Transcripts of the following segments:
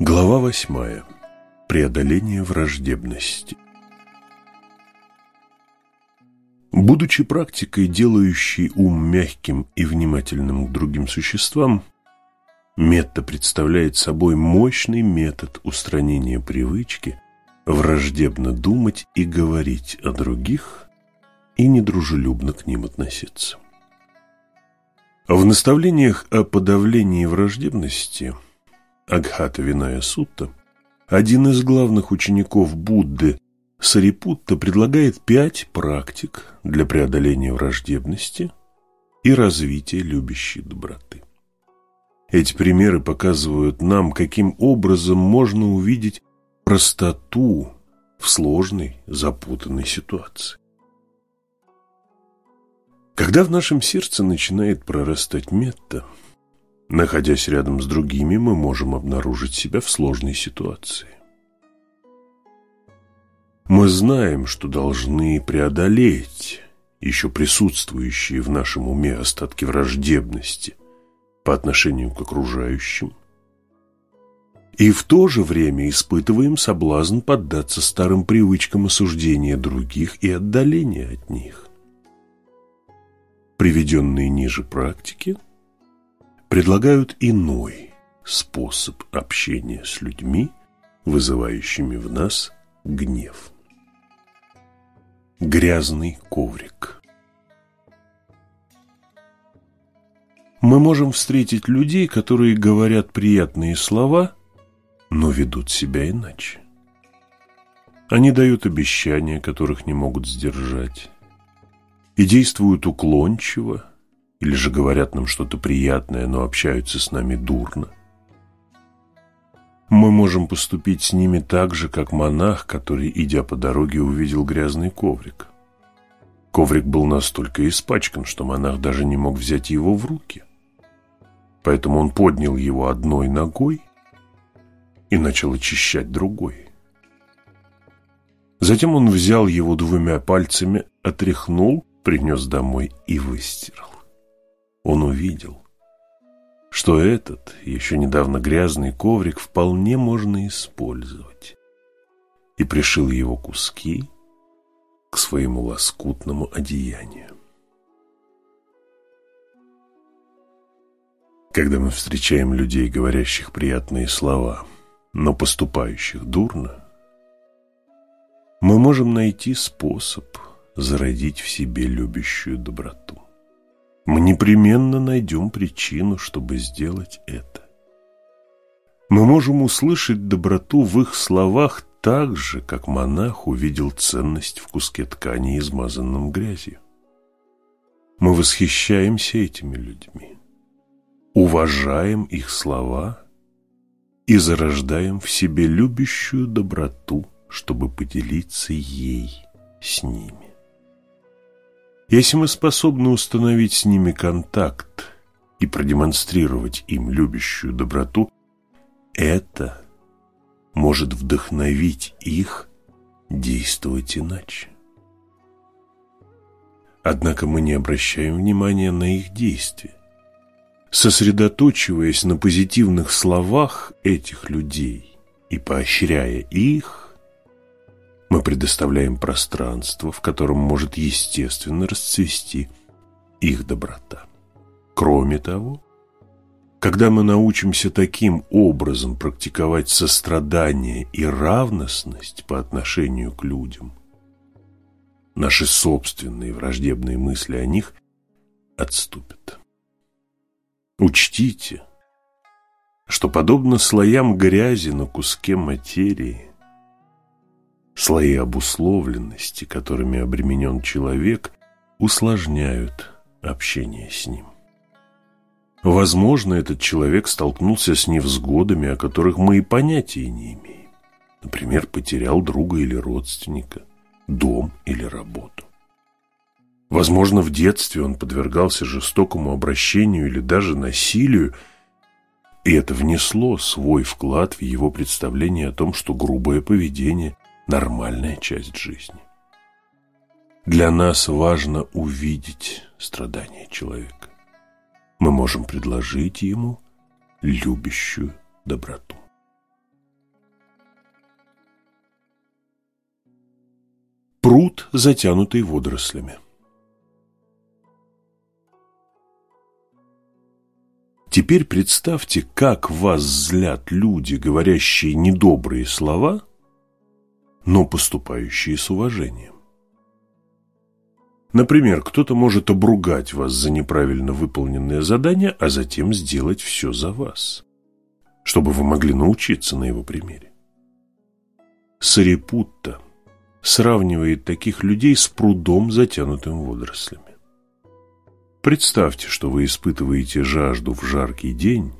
Глава восьмая. Преодоление враждебности. Будучи практикой, делающей ум мягким и внимательным к другим существам, метта представляет собой мощный метод устранения привычки враждебно думать и говорить о других и недружелюбно к ним относиться. В наставлениях о подавлении враждебности – Агхата Виная Сутта, один из главных учеников Будды Сарипутта предлагает пять практик для преодоления враждебности и развития любящей доброты. Эти примеры показывают нам, каким образом можно увидеть простоту в сложной, запутанной ситуации. Когда в нашем сердце начинает прорастать метта – Находясь рядом с другими, мы можем обнаружить себя в сложной ситуации. Мы знаем, что должны преодолеть еще присутствующие в нашем уме остатки враждебности по отношению к окружающим, и в то же время испытываем соблазн поддаться старым привычкам осуждения других и отдаления от них. Приведенные ниже практики – предлагают иной способ общения с людьми, вызывающими в нас гнев. Грязный коврик Мы можем встретить людей, которые говорят приятные слова, но ведут себя иначе. Они дают обещания, которых не могут сдержать, и действуют уклончиво, или же говорят нам что-то приятное, но общаются с нами дурно. Мы можем поступить с ними так же, как монах, который, идя по дороге, увидел грязный коврик. Коврик был настолько испачкан, что монах даже не мог взять его в руки. Поэтому он поднял его одной ногой и начал очищать другой. Затем он взял его двумя пальцами, отряхнул, принес домой и выстирал он увидел, что этот, еще недавно грязный коврик вполне можно использовать, и пришил его куски к своему лоскутному одеянию. Когда мы встречаем людей, говорящих приятные слова, но поступающих дурно, мы можем найти способ зародить в себе любящую доброту. Мы непременно найдем причину, чтобы сделать это. Мы можем услышать доброту в их словах так же, как монах увидел ценность в куске ткани, измазанном грязью. Мы восхищаемся этими людьми, уважаем их слова и зарождаем в себе любящую доброту, чтобы поделиться ей с ними. Если мы способны установить с ними контакт и продемонстрировать им любящую доброту, это может вдохновить их действовать иначе. Однако мы не обращаем внимания на их действия. Сосредоточиваясь на позитивных словах этих людей и поощряя их, мы предоставляем пространство, в котором может естественно расцвести их доброта. Кроме того, когда мы научимся таким образом практиковать сострадание и равностность по отношению к людям, наши собственные враждебные мысли о них отступят. Учтите, что подобно слоям грязи на куске материи, Слои обусловленности, которыми обременен человек, усложняют общение с ним. Возможно, этот человек столкнулся с невзгодами, о которых мы и понятия не имеем. Например, потерял друга или родственника, дом или работу. Возможно, в детстве он подвергался жестокому обращению или даже насилию, и это внесло свой вклад в его представление о том, что грубое поведение нормальная часть жизни. Для нас важно увидеть страдания человека. Мы можем предложить ему любящую доброту. Пруд, затянутый водорослями. Теперь представьте, как вас злят люди, говорящие недобрые слова – но поступающие с уважением. Например, кто-то может обругать вас за неправильно выполненное задание, а затем сделать все за вас, чтобы вы могли научиться на его примере. Сарипутта сравнивает таких людей с прудом, затянутым водорослями. Представьте, что вы испытываете жажду в жаркий день,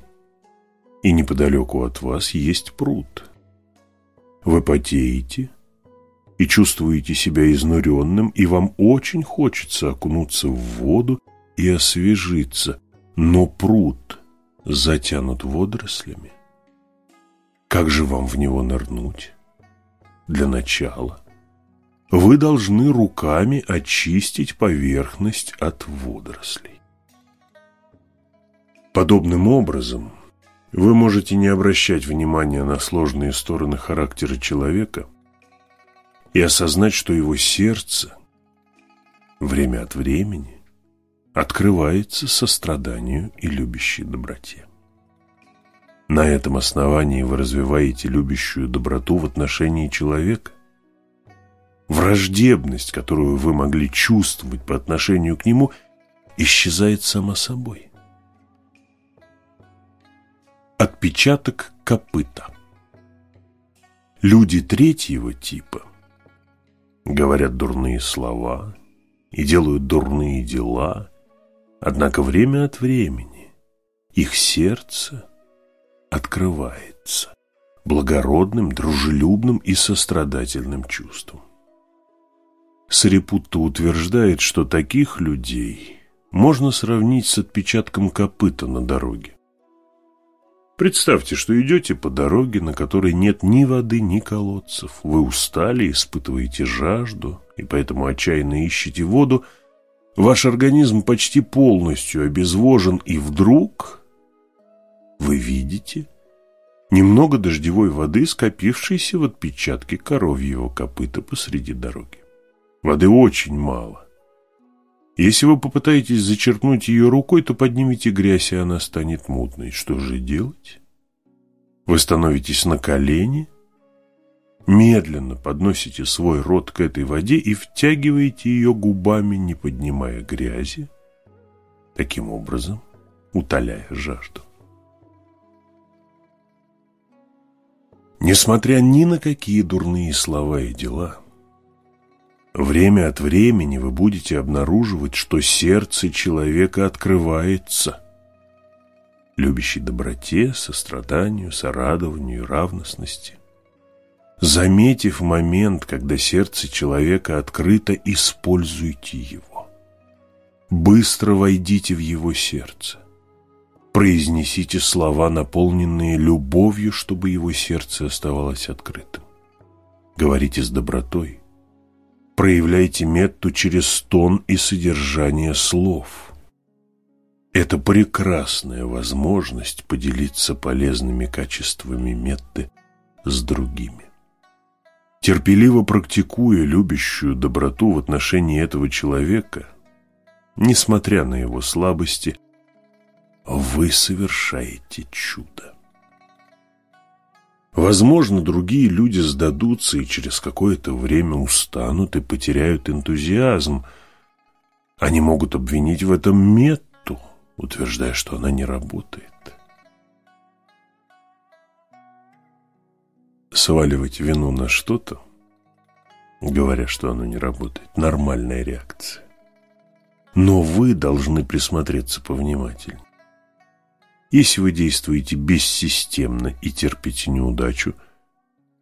и неподалеку от вас есть пруд. Вы потеете, и чувствуете себя изнуренным, и вам очень хочется окунуться в воду и освежиться, но пруд затянут водорослями. Как же вам в него нырнуть? Для начала вы должны руками очистить поверхность от водорослей. Подобным образом вы можете не обращать внимания на сложные стороны характера человека – и осознать, что его сердце время от времени открывается состраданию и любящей доброте. На этом основании вы развиваете любящую доброту в отношении человека. Враждебность, которую вы могли чувствовать по отношению к нему, исчезает сама собой. Отпечаток копыта. Люди третьего типа говорят дурные слова и делают дурные дела, однако время от времени их сердце открывается благородным, дружелюбным и сострадательным чувством. Сарипутта утверждает, что таких людей можно сравнить с отпечатком копыта на дороге. Представьте, что идете по дороге, на которой нет ни воды, ни колодцев. Вы устали, испытываете жажду, и поэтому отчаянно ищете воду. Ваш организм почти полностью обезвожен, и вдруг вы видите немного дождевой воды, скопившейся в отпечатке коровьего копыта посреди дороги. Воды очень мало. Если вы попытаетесь зачерпнуть ее рукой, то поднимете грязь, и она станет мутной. Что же делать? Вы становитесь на колени, медленно подносите свой рот к этой воде и втягиваете ее губами, не поднимая грязи, таким образом утоляя жажду. Несмотря ни на какие дурные слова и дела – Время от времени вы будете обнаруживать, что сердце человека открывается, любящей доброте, состраданию, сорадованию и равностности. Заметив момент, когда сердце человека открыто, используйте его. Быстро войдите в его сердце. Произнесите слова, наполненные любовью, чтобы его сердце оставалось открытым. Говорите с добротой, проявляйте метту через тон и содержание слов. Это прекрасная возможность поделиться полезными качествами метты с другими. Терпеливо практикуя любящую доброту в отношении этого человека, несмотря на его слабости, вы совершаете чудо. Возможно, другие люди сдадутся и через какое-то время устанут и потеряют энтузиазм. Они могут обвинить в этом Метту, утверждая, что она не работает. Сваливать вину на что-то, говоря, что оно не работает, нормальная реакция. Но вы должны присмотреться повнимательнее. Если вы действуете бессистемно и терпите неудачу,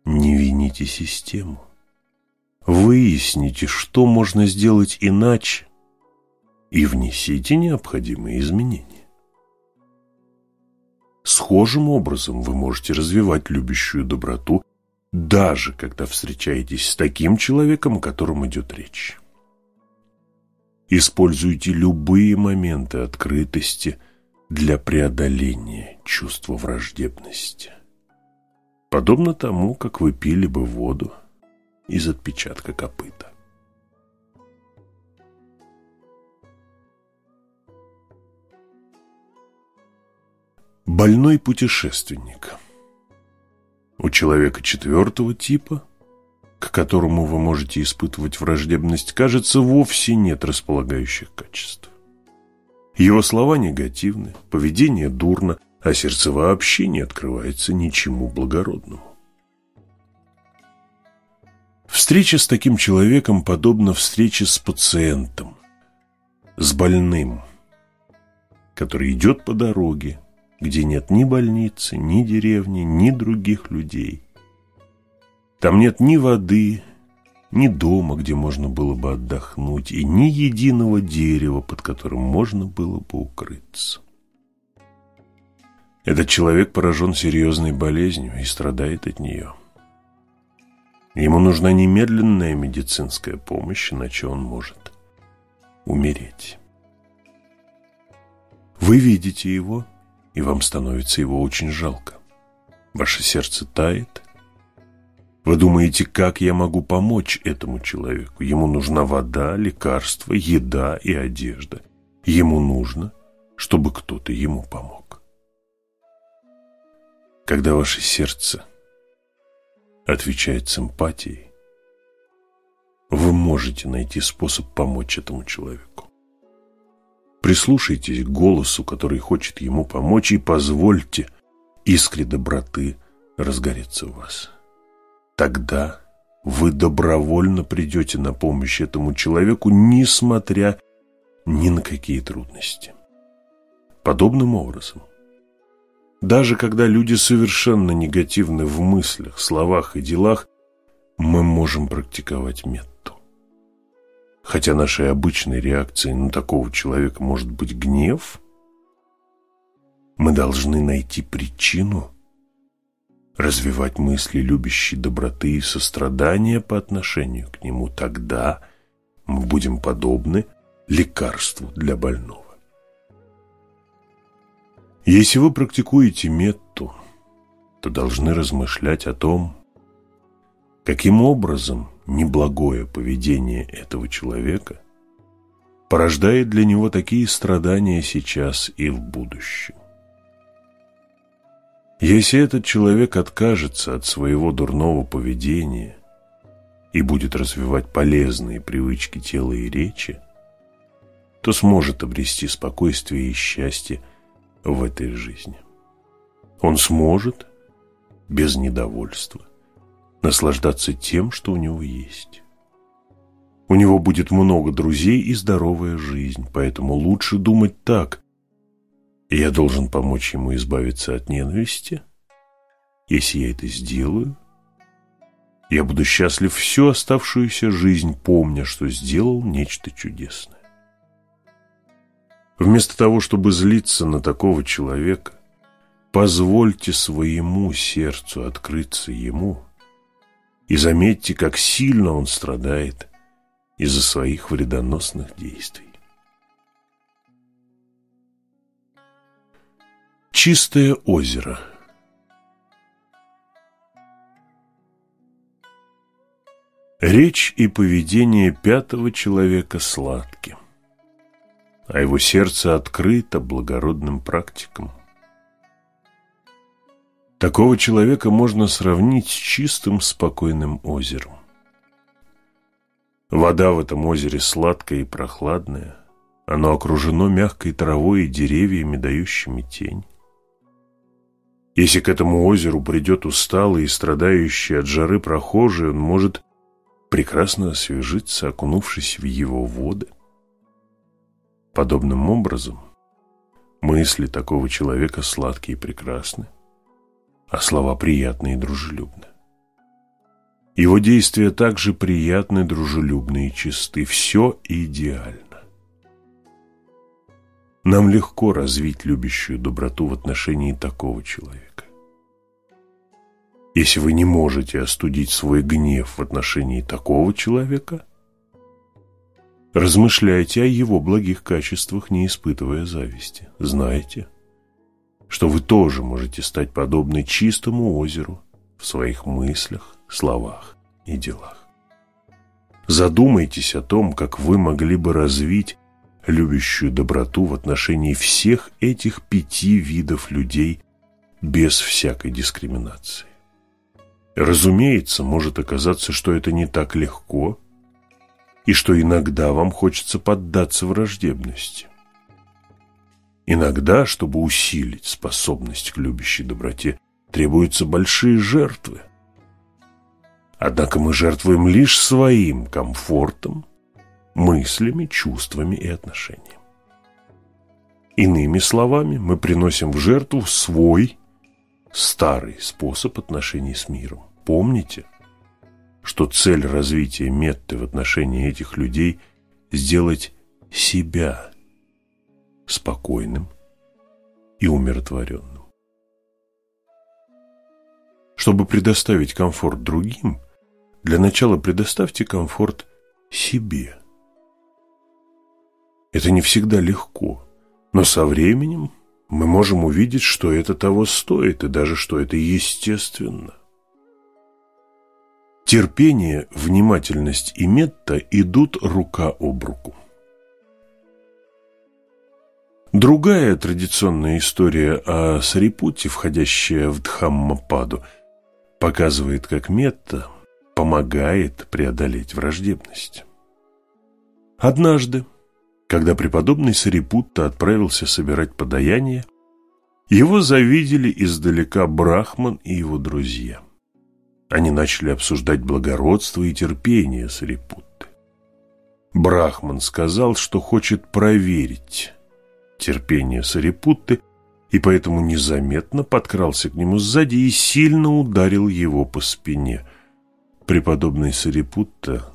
не вините систему. Выясните, что можно сделать иначе, и внесите необходимые изменения. Схожим образом вы можете развивать любящую доброту, даже когда встречаетесь с таким человеком, о котором идет речь. Используйте любые моменты открытости – для преодоления чувства враждебности. Подобно тому, как вы пили бы воду из отпечатка копыта. Больной путешественник У человека четвертого типа, к которому вы можете испытывать враждебность, кажется, вовсе нет располагающих качеств. Его слова негативны, поведение дурно, а сердце вообще не открывается ничему благородному. Встреча с таким человеком подобна встрече с пациентом, с больным, который идет по дороге, где нет ни больницы, ни деревни, ни других людей. Там нет ни воды, ни дома, где можно было бы отдохнуть, и ни единого дерева, под которым можно было бы укрыться. Этот человек поражен серьезной болезнью и страдает от нее. Ему нужна немедленная медицинская помощь, иначе он может умереть. Вы видите его – и вам становится его очень жалко. Ваше сердце тает. Вы думаете, как я могу помочь этому человеку? Ему нужна вода, лекарства, еда и одежда. Ему нужно, чтобы кто-то ему помог. Когда ваше сердце отвечает симпатией, вы можете найти способ помочь этому человеку. Прислушайтесь к голосу, который хочет ему помочь, и позвольте искре доброты разгореться в вас. Тогда вы добровольно придете на помощь этому человеку, несмотря ни на какие трудности. Подобным образом, даже когда люди совершенно негативны в мыслях, словах и делах, мы можем практиковать метод. Хотя нашей обычной реакцией на такого человека может быть гнев, мы должны найти причину, развивать мысли любящей доброты и сострадания по отношению к нему. Тогда мы будем подобны лекарству для больного. Если вы практикуете метту, то должны размышлять о том, каким образом неблагое поведение этого человека порождает для него такие страдания сейчас и в будущем. Если этот человек откажется от своего дурного поведения и будет развивать полезные привычки тела и речи, то сможет обрести спокойствие и счастье в этой жизни. Он сможет без недовольства наслаждаться тем, что у него есть. У него будет много друзей и здоровая жизнь, поэтому лучше думать так. Я должен помочь ему избавиться от ненависти. Если я это сделаю, я буду счастлив всю оставшуюся жизнь, помня, что сделал нечто чудесное. Вместо того, чтобы злиться на такого человека, позвольте своему сердцу открыться ему – и заметьте, как сильно он страдает из-за своих вредоносных действий. Чистое озеро Речь и поведение пятого человека сладки, а его сердце открыто благородным практикам. Такого человека можно сравнить с чистым спокойным озером. Вода в этом озере сладкая и прохладная. Оно окружено мягкой травой и деревьями, дающими тень. Если к этому озеру придет усталый и страдающий от жары прохожий, он может прекрасно освежиться, окунувшись в его воды. Подобным образом мысли такого человека сладкие и прекрасны а слова приятные и дружелюбны. Его действия также приятны, дружелюбны и чисты. Все идеально. Нам легко развить любящую доброту в отношении такого человека. Если вы не можете остудить свой гнев в отношении такого человека, размышляйте о его благих качествах, не испытывая зависти. Знаете – что вы тоже можете стать подобны чистому озеру в своих мыслях, словах и делах. Задумайтесь о том, как вы могли бы развить любящую доброту в отношении всех этих пяти видов людей без всякой дискриминации. Разумеется, может оказаться, что это не так легко, и что иногда вам хочется поддаться враждебности. Иногда, чтобы усилить способность к любящей доброте, требуются большие жертвы. Однако мы жертвуем лишь своим комфортом, мыслями, чувствами и отношениями. Иными словами, мы приносим в жертву свой старый способ отношений с миром. Помните, что цель развития метты в отношении этих людей – сделать себя спокойным и умиротворенным. Чтобы предоставить комфорт другим, для начала предоставьте комфорт себе. Это не всегда легко – но со временем мы можем увидеть, что это того стоит, и даже что это естественно. Терпение, внимательность и метта идут рука об руку. Другая традиционная история о Сарипуте, входящая в Дхаммападу, показывает, как метта помогает преодолеть враждебность. Однажды когда преподобный Сарипутта отправился собирать подаяние, его завидели издалека Брахман и его друзья. Они начали обсуждать благородство и терпение Сарипутты. Брахман сказал, что хочет проверить терпение Сарипутты, и поэтому незаметно подкрался к нему сзади и сильно ударил его по спине. Преподобный Сарипутта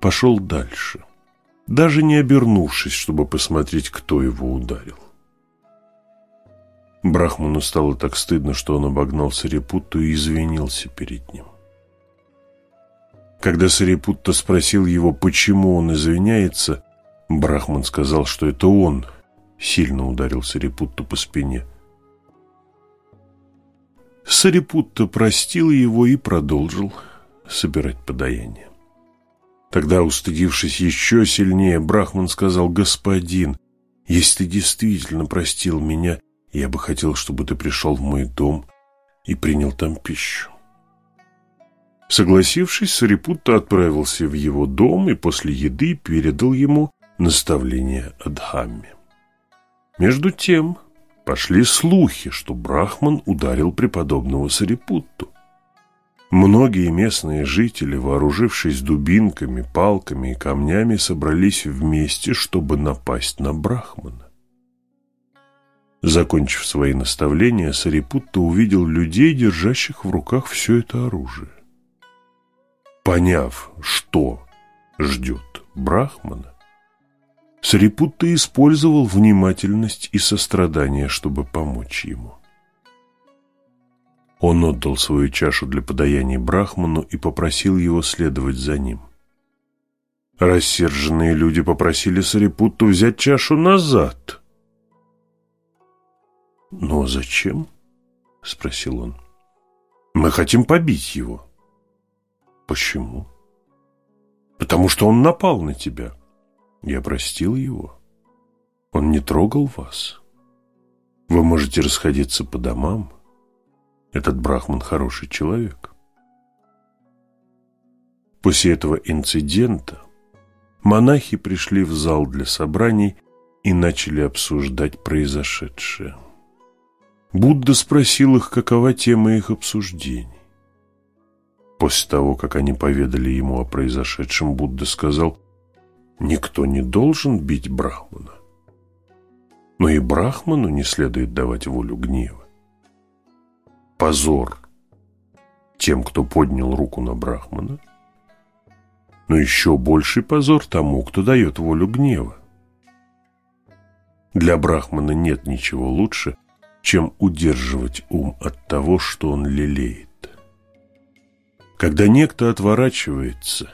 пошел дальше – даже не обернувшись, чтобы посмотреть, кто его ударил. Брахману стало так стыдно, что он обогнал Сарипутту и извинился перед ним. Когда Сарипутта спросил его, почему он извиняется, Брахман сказал, что это он сильно ударил Сарипутту по спине. Сарипутта простил его и продолжил собирать подаяние. Тогда, устыдившись еще сильнее, Брахман сказал, «Господин, если ты действительно простил меня, я бы хотел, чтобы ты пришел в мой дом и принял там пищу». Согласившись, Сарипутта отправился в его дом и после еды передал ему наставление о Дхамме. Между тем пошли слухи, что Брахман ударил преподобного Сарипутту. Многие местные жители, вооружившись дубинками, палками и камнями, собрались вместе, чтобы напасть на Брахмана. Закончив свои наставления, Сарипутта увидел людей, держащих в руках все это оружие. Поняв, что ждет Брахмана, Сарипутта использовал внимательность и сострадание, чтобы помочь ему. Он отдал свою чашу для подаяния Брахману и попросил его следовать за ним. Рассерженные люди попросили Сарипутту взять чашу назад. «Но зачем?» — спросил он. «Мы хотим побить его». «Почему?» «Потому что он напал на тебя. Я простил его. Он не трогал вас. Вы можете расходиться по домам». Этот брахман хороший человек. После этого инцидента монахи пришли в зал для собраний и начали обсуждать произошедшее. Будда спросил их, какова тема их обсуждений. После того, как они поведали ему о произошедшем, Будда сказал, «Никто не должен бить Брахмана, но и Брахману не следует давать волю гнева позор тем, кто поднял руку на Брахмана, но еще больший позор тому, кто дает волю гнева. Для Брахмана нет ничего лучше, чем удерживать ум от того, что он лелеет. Когда некто отворачивается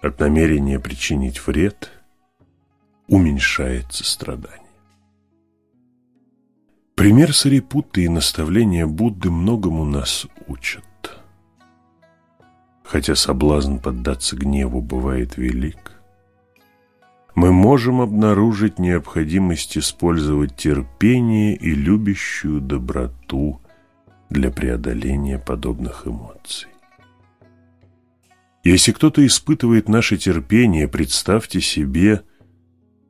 от намерения причинить вред, уменьшается страдание. Пример Сарипутты и наставления Будды многому нас учат. Хотя соблазн поддаться гневу бывает велик, мы можем обнаружить необходимость использовать терпение и любящую доброту для преодоления подобных эмоций. Если кто-то испытывает наше терпение, представьте себе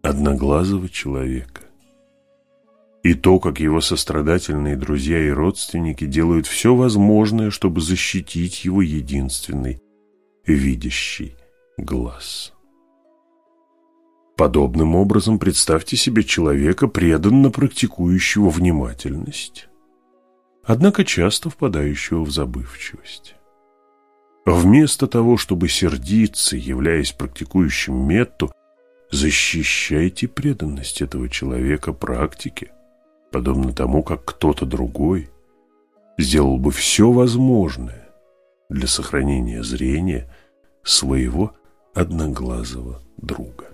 одноглазого человека. И то, как его сострадательные друзья и родственники делают все возможное, чтобы защитить его единственный видящий глаз. Подобным образом представьте себе человека, преданно практикующего внимательность, однако часто впадающего в забывчивость. Вместо того, чтобы сердиться, являясь практикующим метту, защищайте преданность этого человека практике, подобно тому, как кто-то другой сделал бы все возможное для сохранения зрения своего одноглазого друга.